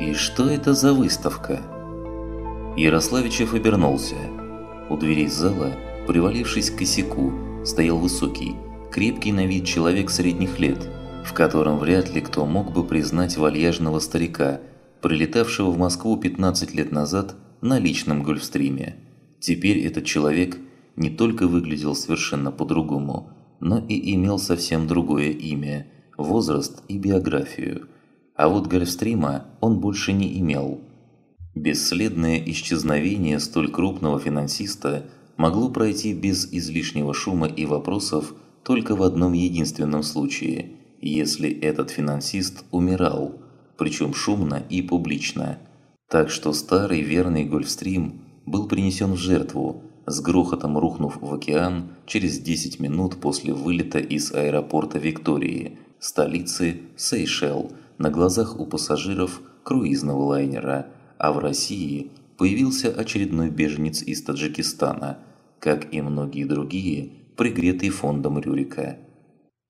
«И что это за выставка?» Ярославичев обернулся. У дверей зала, привалившись к косяку, стоял высокий, крепкий на вид человек средних лет, в котором вряд ли кто мог бы признать вальяжного старика, прилетавшего в Москву 15 лет назад на личном гольфстриме. Теперь этот человек не только выглядел совершенно по-другому, но и имел совсем другое имя, возраст и биографию. А вот гольфстрима он больше не имел. Бесследное исчезновение столь крупного финансиста могло пройти без излишнего шума и вопросов только в одном единственном случае, если этот финансист умирал, причем шумно и публично. Так что старый верный Гольфстрим был принесен в жертву, с грохотом рухнув в океан через 10 минут после вылета из аэропорта Виктории, столицы Сейшел, на глазах у пассажиров круизного лайнера, а в России появился очередной беженец из Таджикистана, как и многие другие, пригретый фондом Рюрика.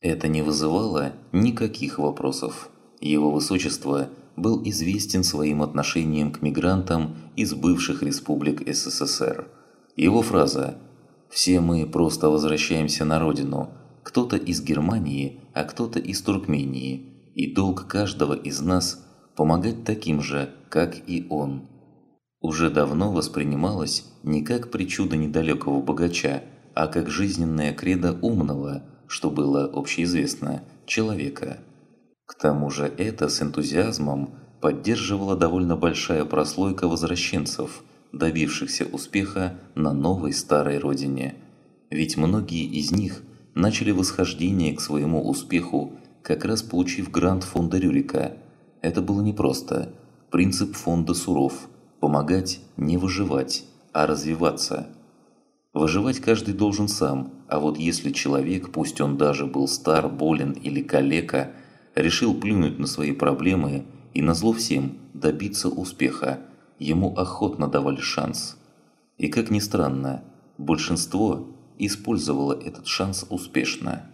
Это не вызывало никаких вопросов. Его высочество был известен своим отношением к мигрантам из бывших республик СССР. Его фраза «Все мы просто возвращаемся на родину, кто-то из Германии, а кто-то из Туркмении, и долг каждого из нас помогать таким же, как и он», уже давно воспринималась не как причуда недалекого богача, а как жизненная кредо умного, что было общеизвестно, человека. К тому же это с энтузиазмом поддерживала довольно большая прослойка возвращенцев, добившихся успеха на новой старой родине. Ведь многие из них начали восхождение к своему успеху, как раз получив грант фонда Рюрика. Это было непросто. Принцип фонда суров – помогать не выживать, а развиваться. Выживать каждый должен сам, а вот если человек, пусть он даже был стар, болен или калека – решил плюнуть на свои проблемы и назло всем добиться успеха, ему охотно давали шанс. И как ни странно, большинство использовало этот шанс успешно.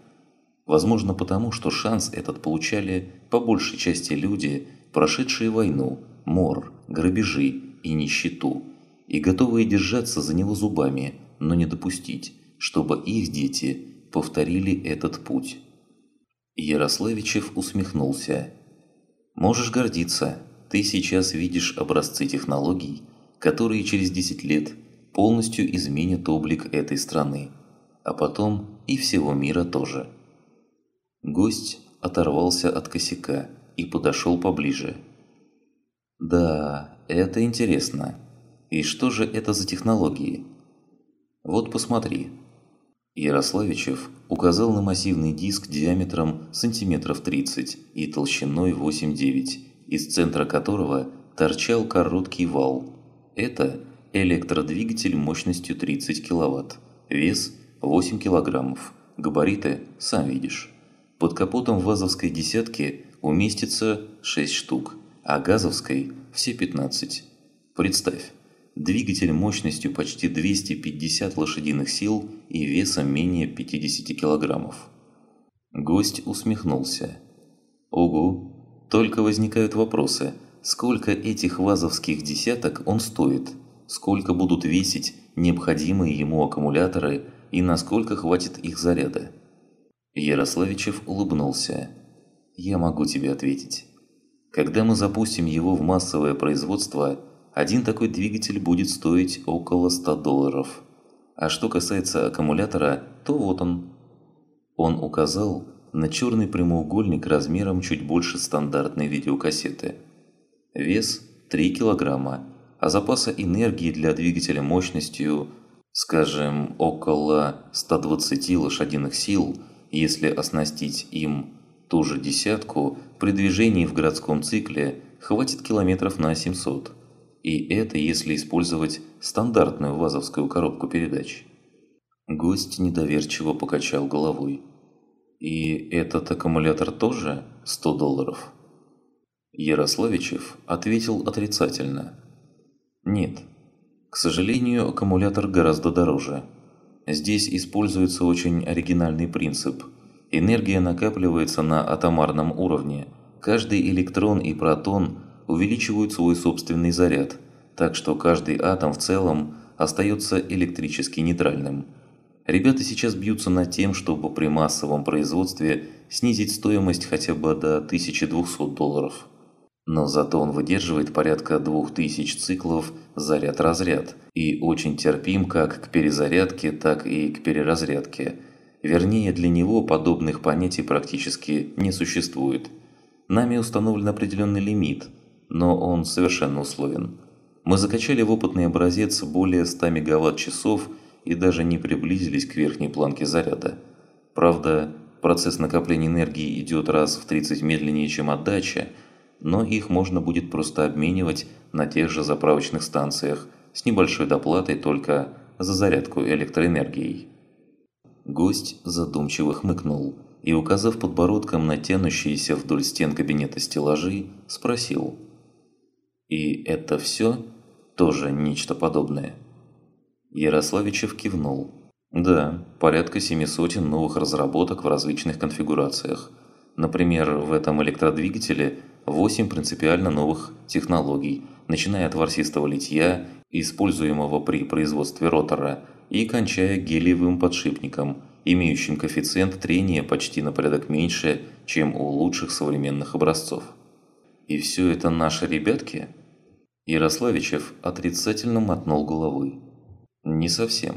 Возможно потому, что шанс этот получали по большей части люди, прошедшие войну, мор, грабежи и нищету, и готовые держаться за него зубами, но не допустить, чтобы их дети повторили этот путь. Ярославичев усмехнулся. «Можешь гордиться, ты сейчас видишь образцы технологий, которые через 10 лет полностью изменят облик этой страны, а потом и всего мира тоже». Гость оторвался от косяка и подошел поближе. «Да, это интересно. И что же это за технологии? Вот посмотри». Ярославичев указал на массивный диск диаметром сантиметров 30 и толщиной 8-9, из центра которого торчал короткий вал. Это электродвигатель мощностью 30 кВт, вес 8 кг, габариты сам видишь. Под капотом вазовской десятки уместится 6 штук, а газовской – все 15. Представь, двигатель мощностью почти 250 лошадиных сил и весом менее 50 килограммов. Гость усмехнулся. «Ого, только возникают вопросы, сколько этих вазовских десяток он стоит, сколько будут весить необходимые ему аккумуляторы и насколько хватит их заряда?» Ярославичев улыбнулся. «Я могу тебе ответить. Когда мы запустим его в массовое производство – один такой двигатель будет стоить около 100 долларов. А что касается аккумулятора, то вот он. Он указал на черный прямоугольник размером чуть больше стандартной видеокассеты. Вес 3 килограмма, а запаса энергии для двигателя мощностью, скажем, около 120 лошадиных сил, если оснастить им ту же десятку, при движении в городском цикле хватит километров на 700. И это если использовать стандартную вазовскую коробку передач. Гость недоверчиво покачал головой. «И этот аккумулятор тоже 100 долларов?» Ярославичев ответил отрицательно. «Нет. К сожалению, аккумулятор гораздо дороже. Здесь используется очень оригинальный принцип. Энергия накапливается на атомарном уровне. Каждый электрон и протон – увеличивают свой собственный заряд, так что каждый атом в целом остается электрически нейтральным. Ребята сейчас бьются над тем, чтобы при массовом производстве снизить стоимость хотя бы до 1200 долларов. Но зато он выдерживает порядка 2000 циклов заряд-разряд и очень терпим как к перезарядке, так и к переразрядке. Вернее, для него подобных понятий практически не существует. Нами установлен определенный лимит, но он совершенно условен. Мы закачали в опытный образец более 100 мегаватт-часов и даже не приблизились к верхней планке заряда. Правда, процесс накопления энергии идет раз в 30 медленнее, чем отдача, но их можно будет просто обменивать на тех же заправочных станциях с небольшой доплатой только за зарядку электроэнергией. Гость задумчиво хмыкнул и, указав подбородком на тянущиеся вдоль стен кабинета стеллажи, спросил. «И это все? Тоже нечто подобное?» Ярославичев кивнул. «Да, порядка семи сотен новых разработок в различных конфигурациях. Например, в этом электродвигателе – 8 принципиально новых технологий, начиная от ворсистого литья, используемого при производстве ротора, и кончая гелиевым подшипником, имеющим коэффициент трения почти на порядок меньше, чем у лучших современных образцов. И все это наши ребятки? Ярославичев отрицательно мотнул головой. Не совсем.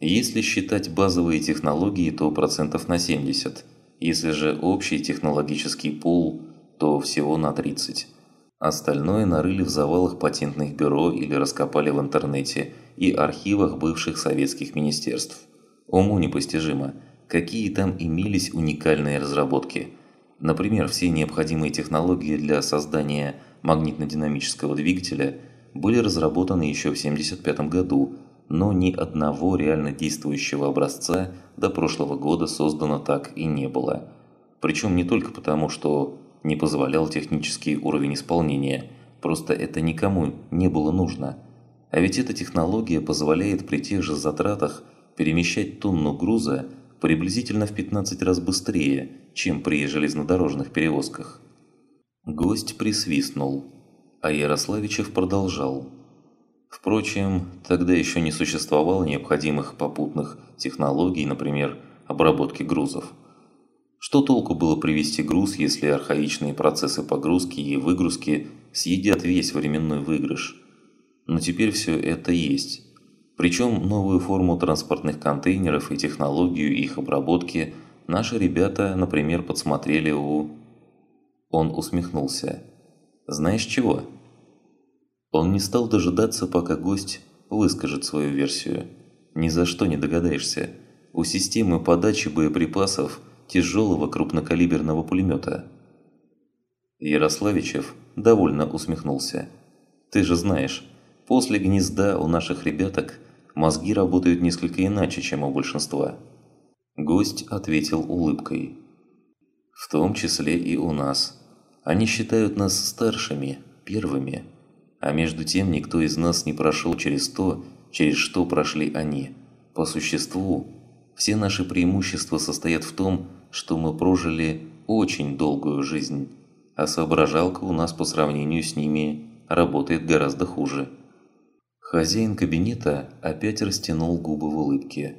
Если считать базовые технологии, то процентов на 70. Если же общий технологический пул – то всего на 30. Остальное нарыли в завалах патентных бюро или раскопали в интернете и архивах бывших советских министерств. Уму непостижимо, какие там имелись уникальные разработки. Например, все необходимые технологии для создания магнитно-динамического двигателя были разработаны еще в 1975 году, но ни одного реально действующего образца до прошлого года создано так и не было. Причем не только потому, что не позволял технический уровень исполнения, просто это никому не было нужно. А ведь эта технология позволяет при тех же затратах перемещать тонну груза приблизительно в 15 раз быстрее, чем при железнодорожных перевозках. Гость присвистнул, а Ярославичев продолжал. Впрочем, тогда еще не существовало необходимых попутных технологий, например, обработки грузов. Что толку было привести груз, если архаичные процессы погрузки и выгрузки съедят весь временной выигрыш? Но теперь все это есть. Причем новую форму транспортных контейнеров и технологию их обработки наши ребята, например, подсмотрели у... Он усмехнулся. Знаешь чего? Он не стал дожидаться, пока гость выскажет свою версию. Ни за что не догадаешься. У системы подачи боеприпасов – тяжелого крупнокалиберного пулемета. Ярославичев довольно усмехнулся. «Ты же знаешь, после гнезда у наших ребяток мозги работают несколько иначе, чем у большинства». Гость ответил улыбкой. «В том числе и у нас. Они считают нас старшими, первыми, а между тем никто из нас не прошел через то, через что прошли они. По существу, все наши преимущества состоят в том, что мы прожили очень долгую жизнь, а соображалка у нас по сравнению с ними работает гораздо хуже. Хозяин кабинета опять растянул губы в улыбке.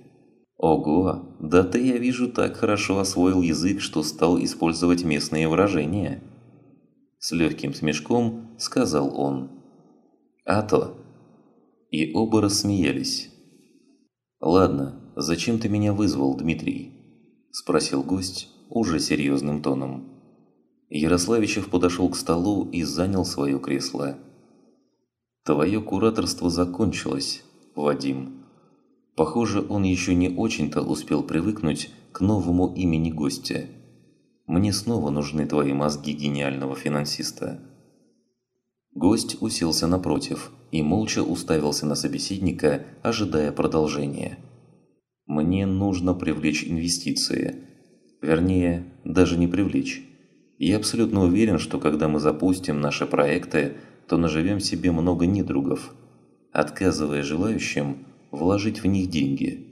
«Ого, да ты, я вижу, так хорошо освоил язык, что стал использовать местные выражения!» С легким смешком сказал он. «А то!» И оба рассмеялись. «Ладно, зачем ты меня вызвал, Дмитрий?» – спросил гость уже серьезным тоном. Ярославичев подошел к столу и занял свое кресло. «Твое кураторство закончилось, Вадим. Похоже, он еще не очень-то успел привыкнуть к новому имени гостя. Мне снова нужны твои мозги гениального финансиста». Гость уселся напротив и молча уставился на собеседника, ожидая продолжения. Мне нужно привлечь инвестиции. Вернее, даже не привлечь. Я абсолютно уверен, что когда мы запустим наши проекты, то наживем себе много недругов, отказывая желающим вложить в них деньги.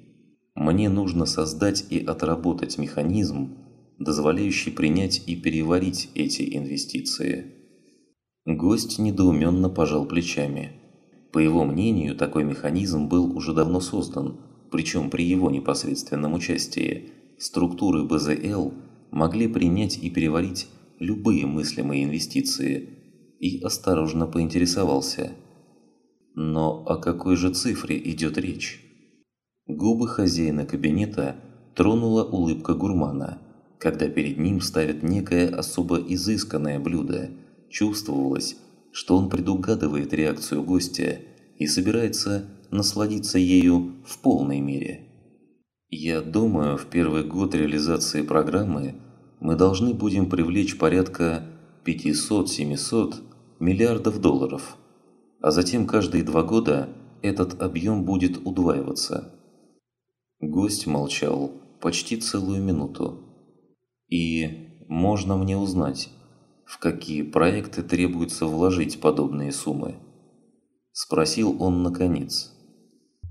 Мне нужно создать и отработать механизм, дозволяющий принять и переварить эти инвестиции. Гость недоуменно пожал плечами. По его мнению, такой механизм был уже давно создан, причем при его непосредственном участии. Структуры БЗЛ могли принять и переварить любые мыслимые инвестиции, и осторожно поинтересовался. Но о какой же цифре идет речь? Губы хозяина кабинета тронула улыбка гурмана, когда перед ним ставят некое особо изысканное блюдо. Чувствовалось, что он предугадывает реакцию гостя и собирается насладиться ею в полной мере. Я думаю, в первый год реализации программы мы должны будем привлечь порядка 500-700 миллиардов долларов, а затем каждые два года этот объем будет удваиваться. Гость молчал почти целую минуту. И можно мне узнать, в какие проекты требуется вложить подобные суммы? Спросил он наконец.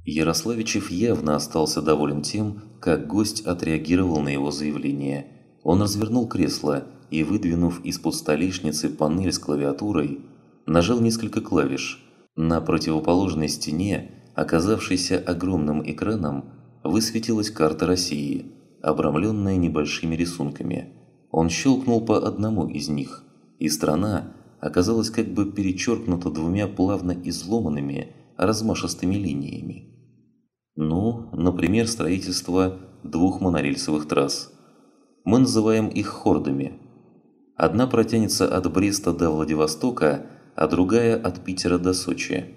Ярославичев явно остался доволен тем, как гость отреагировал на его заявление. Он развернул кресло и, выдвинув из-под столешницы панель с клавиатурой, нажал несколько клавиш. На противоположной стене, оказавшейся огромным экраном, высветилась карта России, обрамленная небольшими рисунками. Он щелкнул по одному из них, и страна оказалась как бы перечеркнута двумя плавно изломанными, размашистыми линиями. Ну, например, строительство двух монорельсовых трасс. Мы называем их хордами. Одна протянется от Бреста до Владивостока, а другая от Питера до Сочи.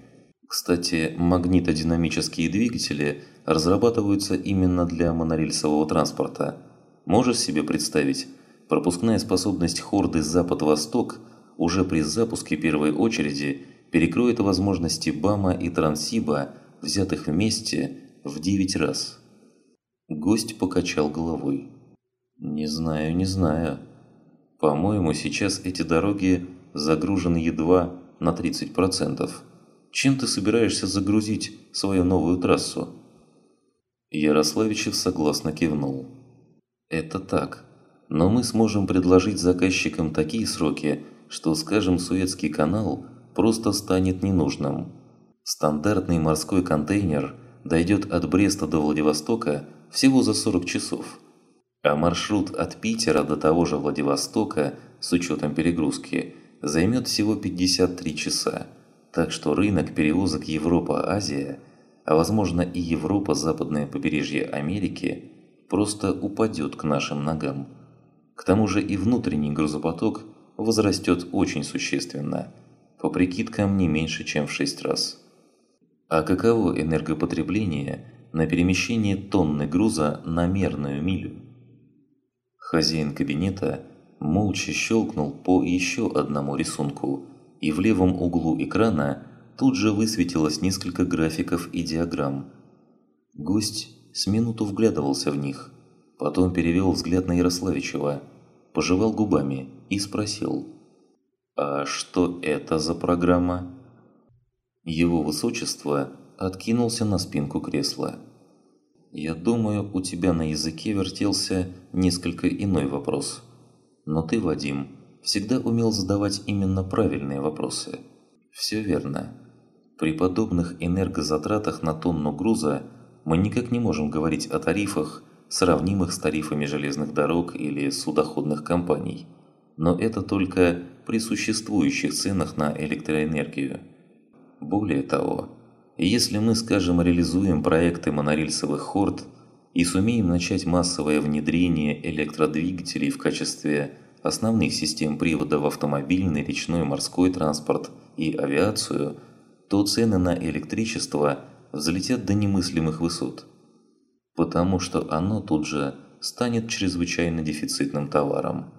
Кстати, магнитодинамические двигатели разрабатываются именно для монорельсового транспорта. Можешь себе представить, пропускная способность хорды Запад-Восток уже при запуске первой очереди перекроет возможности БАМа и Трансиба, взятых вместе, в 9 раз. Гость покачал головой. «Не знаю, не знаю. По-моему, сейчас эти дороги загружены едва на 30%. Чем ты собираешься загрузить свою новую трассу?» Ярославичев согласно кивнул. «Это так. Но мы сможем предложить заказчикам такие сроки, что, скажем, Суэцкий канал просто станет ненужным. Стандартный морской контейнер дойдет от Бреста до Владивостока всего за 40 часов, а маршрут от Питера до того же Владивостока с учетом перегрузки займет всего 53 часа. Так что рынок перевозок Европа-Азия, а возможно и Европа-Западное побережье Америки, просто упадет к нашим ногам. К тому же и внутренний грузопоток возрастет очень существенно, по прикидкам не меньше, чем в 6 раз. А каково энергопотребление на перемещение тонны груза на мерную милю? Хозяин кабинета молча щелкнул по еще одному рисунку – и в левом углу экрана тут же высветилось несколько графиков и диаграмм. Гость с минуту вглядывался в них, потом перевел взгляд на Ярославичева, пожевал губами и спросил «А что это за программа?» Его высочество откинулся на спинку кресла. «Я думаю, у тебя на языке вертелся несколько иной вопрос. Но ты, Вадим, всегда умел задавать именно правильные вопросы. Все верно. При подобных энергозатратах на тонну груза мы никак не можем говорить о тарифах, сравнимых с тарифами железных дорог или судоходных компаний. Но это только при существующих ценах на электроэнергию. Более того, если мы, скажем, реализуем проекты монорельсовых хорд и сумеем начать массовое внедрение электродвигателей в качестве основных систем привода в автомобильный, речной, морской транспорт и авиацию, то цены на электричество взлетят до немыслимых высот, потому что оно тут же станет чрезвычайно дефицитным товаром.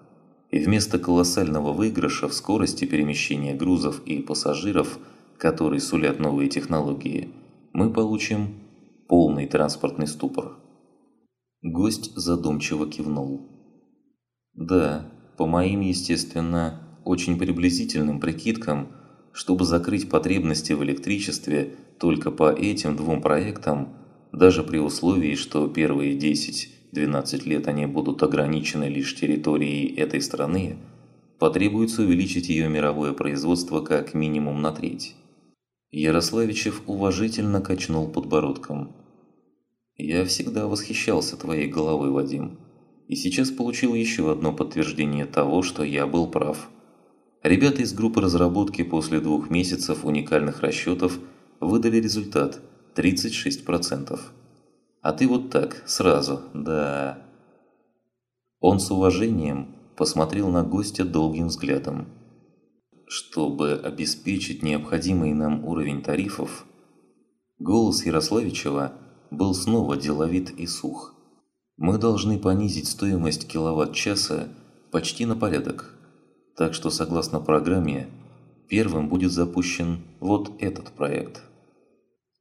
И вместо колоссального выигрыша в скорости перемещения грузов и пассажиров, который сулят новые технологии, мы получим полный транспортный ступор. Гость задумчиво кивнул. Да, по моим, естественно, очень приблизительным прикидкам, чтобы закрыть потребности в электричестве только по этим двум проектам, даже при условии, что первые 10-12 лет они будут ограничены лишь территорией этой страны, потребуется увеличить ее мировое производство как минимум на треть. Ярославичев уважительно качнул подбородком. «Я всегда восхищался твоей головой, Вадим, и сейчас получил еще одно подтверждение того, что я был прав. Ребята из группы разработки после двух месяцев уникальных расчетов выдали результат – 36%. А ты вот так, сразу, да. Он с уважением посмотрел на гостя долгим взглядом. Чтобы обеспечить необходимый нам уровень тарифов, голос Ярославичева был снова деловит и сух. Мы должны понизить стоимость киловатт-часа почти на порядок. Так что согласно программе, первым будет запущен вот этот проект.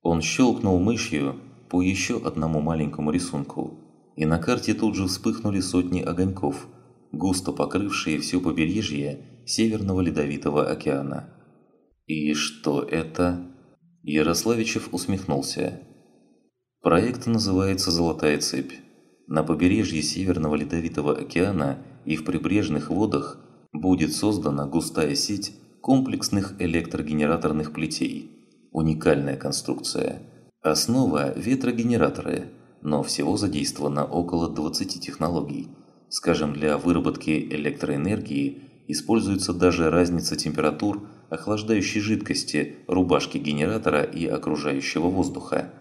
Он щелкнул мышью по еще одному маленькому рисунку, и на карте тут же вспыхнули сотни огоньков, густо покрывшие все побережье Северного Ледовитого океана. «И что это?» Ярославичев усмехнулся. Проект называется «Золотая цепь». На побережье Северного Ледовитого океана и в прибрежных водах будет создана густая сеть комплексных электрогенераторных плетей. Уникальная конструкция – Основа – ветрогенераторы, но всего задействовано около 20 технологий. Скажем, для выработки электроэнергии используется даже разница температур охлаждающей жидкости, рубашки генератора и окружающего воздуха.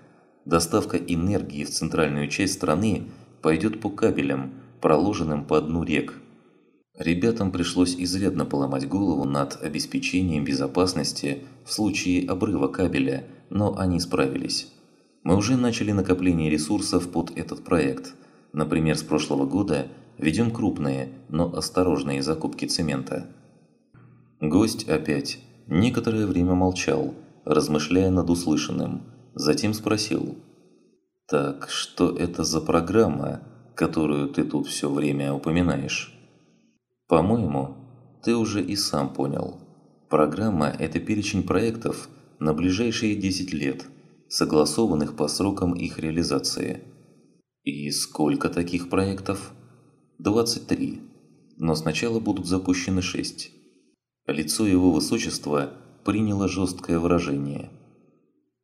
Доставка энергии в центральную часть страны пойдет по кабелям, проложенным по дну рек. Ребятам пришлось изрядно поломать голову над обеспечением безопасности в случае обрыва кабеля, но они справились. Мы уже начали накопление ресурсов под этот проект. Например, с прошлого года ведем крупные, но осторожные закупки цемента. Гость опять некоторое время молчал, размышляя над услышанным. Затем спросил. «Так что это за программа, которую ты тут все время упоминаешь?» «По-моему, ты уже и сам понял. Программа – это перечень проектов на ближайшие 10 лет – согласованных по срокам их реализации. И сколько таких проектов? 23. Но сначала будут запущены 6. Лицо его высочества приняло жесткое выражение.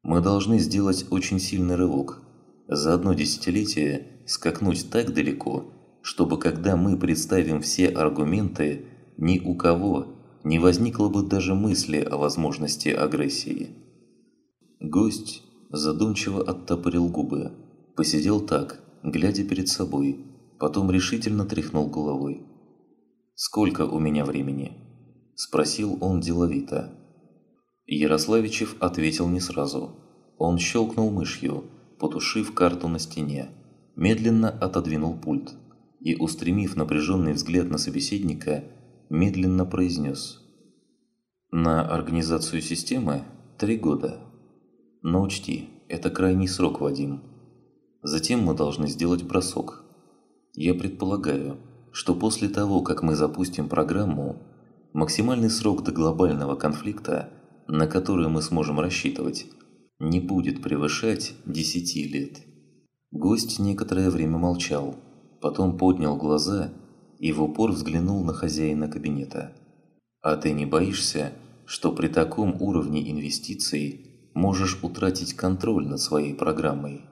Мы должны сделать очень сильный рывок. За одно десятилетие скакнуть так далеко, чтобы когда мы представим все аргументы, ни у кого не возникло бы даже мысли о возможности агрессии. Гость задумчиво оттопырил губы. Посидел так, глядя перед собой, потом решительно тряхнул головой. «Сколько у меня времени?» – спросил он деловито. Ярославичев ответил не сразу. Он щелкнул мышью, потушив карту на стене, медленно отодвинул пульт и, устремив напряженный взгляд на собеседника, медленно произнес. «На организацию системы три года». Но учти, это крайний срок, Вадим. Затем мы должны сделать бросок. Я предполагаю, что после того, как мы запустим программу, максимальный срок до глобального конфликта, на который мы сможем рассчитывать, не будет превышать 10 лет. Гость некоторое время молчал, потом поднял глаза и в упор взглянул на хозяина кабинета. «А ты не боишься, что при таком уровне инвестиций можешь утратить контроль над своей программой.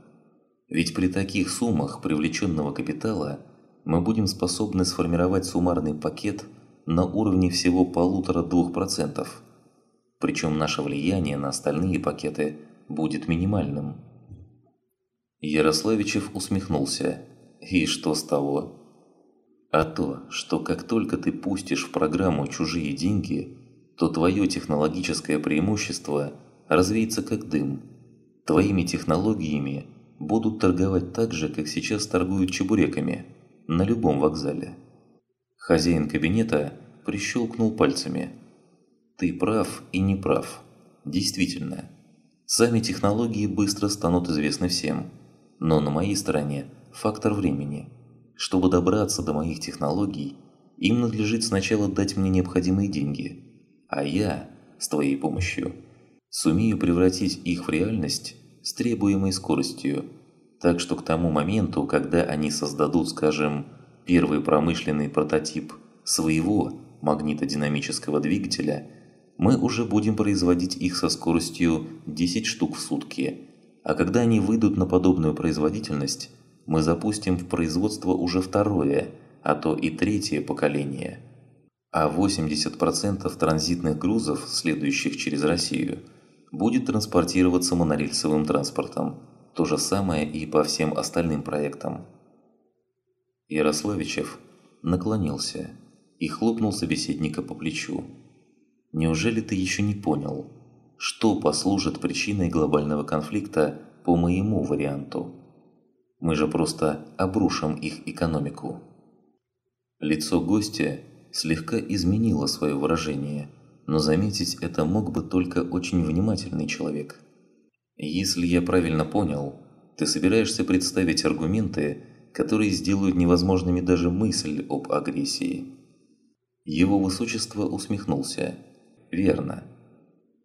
Ведь при таких суммах привлеченного капитала мы будем способны сформировать суммарный пакет на уровне всего полутора-двух процентов. Причем наше влияние на остальные пакеты будет минимальным. Ярославичев усмехнулся. И что с того? А то, что как только ты пустишь в программу чужие деньги, то твое технологическое преимущество – развеется как дым. Твоими технологиями будут торговать так же, как сейчас торгуют чебуреками, на любом вокзале. Хозяин кабинета прищелкнул пальцами. Ты прав и не прав. Действительно. Сами технологии быстро станут известны всем. Но на моей стороне фактор времени. Чтобы добраться до моих технологий, им надлежит сначала дать мне необходимые деньги. А я, с твоей помощью, сумею превратить их в реальность с требуемой скоростью, так что к тому моменту, когда они создадут, скажем, первый промышленный прототип своего магнитодинамического двигателя, мы уже будем производить их со скоростью 10 штук в сутки, а когда они выйдут на подобную производительность, мы запустим в производство уже второе, а то и третье поколение. А 80% транзитных грузов, следующих через Россию, будет транспортироваться монорельсовым транспортом. То же самое и по всем остальным проектам. Ярославичев наклонился и хлопнул собеседника по плечу. «Неужели ты еще не понял, что послужит причиной глобального конфликта по моему варианту? Мы же просто обрушим их экономику». Лицо гостя слегка изменило свое выражение, но заметить это мог бы только очень внимательный человек. «Если я правильно понял, ты собираешься представить аргументы, которые сделают невозможными даже мысль об агрессии. Его высочество усмехнулся. Верно.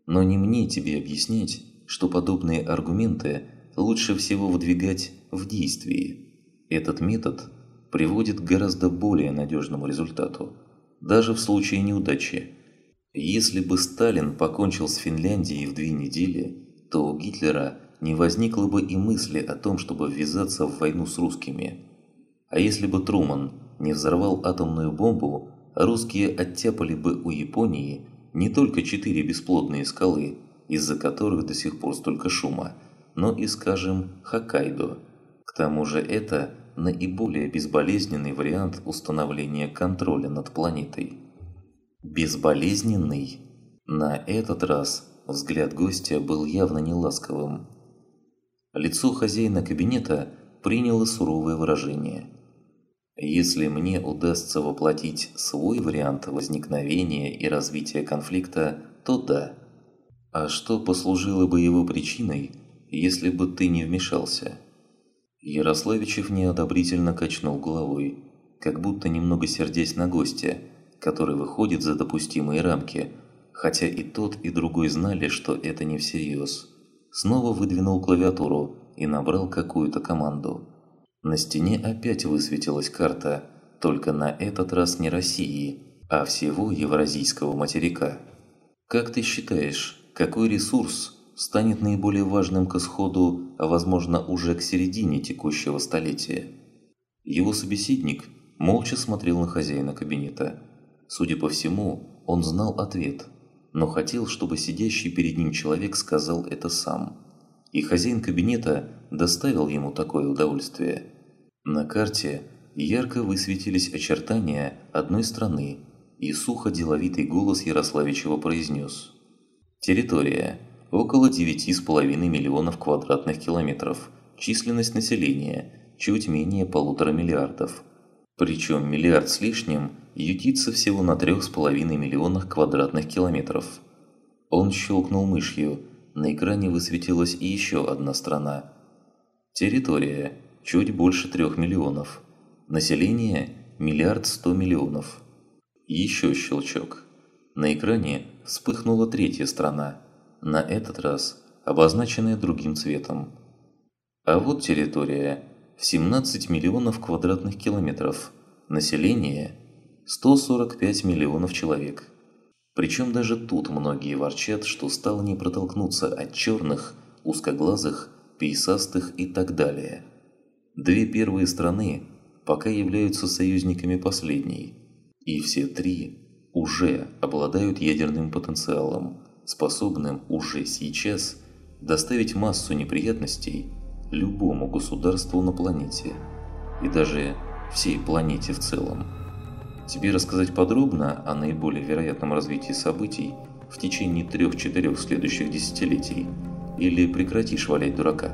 Но не мне тебе объяснять, что подобные аргументы лучше всего выдвигать в действии. Этот метод приводит к гораздо более надежному результату, даже в случае неудачи. Если бы Сталин покончил с Финляндией в две недели, то у Гитлера не возникло бы и мысли о том, чтобы ввязаться в войну с русскими. А если бы Труман не взорвал атомную бомбу, русские оттяпали бы у Японии не только четыре бесплодные скалы, из-за которых до сих пор столько шума, но и, скажем, Хоккайдо. К тому же это наиболее безболезненный вариант установления контроля над планетой. Безболезненный? На этот раз взгляд гостя был явно не ласковым. Лицо хозяина кабинета приняло суровое выражение. Если мне удастся воплотить свой вариант возникновения и развития конфликта, то да. А что послужило бы его причиной, если бы ты не вмешался? Ярославичев неодобрительно качнул головой, как будто немного сердясь на гостя, который выходит за допустимые рамки, хотя и тот, и другой знали, что это не всерьез снова выдвинул клавиатуру и набрал какую-то команду. На стене опять высветилась карта, только на этот раз не России, а всего Евразийского материка. Как ты считаешь, какой ресурс станет наиболее важным к исходу, а возможно уже к середине текущего столетия? Его собеседник молча смотрел на хозяина кабинета. Судя по всему, он знал ответ – но хотел, чтобы сидящий перед ним человек сказал это сам. И хозяин кабинета доставил ему такое удовольствие. На карте ярко высветились очертания одной страны, и сухо деловитый голос Ярославичева произнес. Территория – около 9,5 миллионов квадратных километров, численность населения – чуть менее полутора миллиардов. Причем миллиард с лишним ютится всего на 3,5 миллионах квадратных километров. Он щелкнул мышью, на экране высветилась и еще одна страна. Территория – чуть больше 3 миллионов. Население – миллиард 100 миллионов. Еще щелчок. На экране вспыхнула третья страна, на этот раз обозначенная другим цветом. А вот территория 17 миллионов квадратных километров. Население 145 миллионов человек. Причем даже тут многие ворчат, что стало не протолкнуться от черных, узкоглазых, пейсастых и так далее. Две первые страны пока являются союзниками последней, и все три уже обладают ядерным потенциалом, способным уже сейчас доставить массу неприятностей любому государству на планете, и даже всей планете в целом. Тебе рассказать подробно о наиболее вероятном развитии событий в течение трех-четырех следующих десятилетий или прекратишь валять дурака?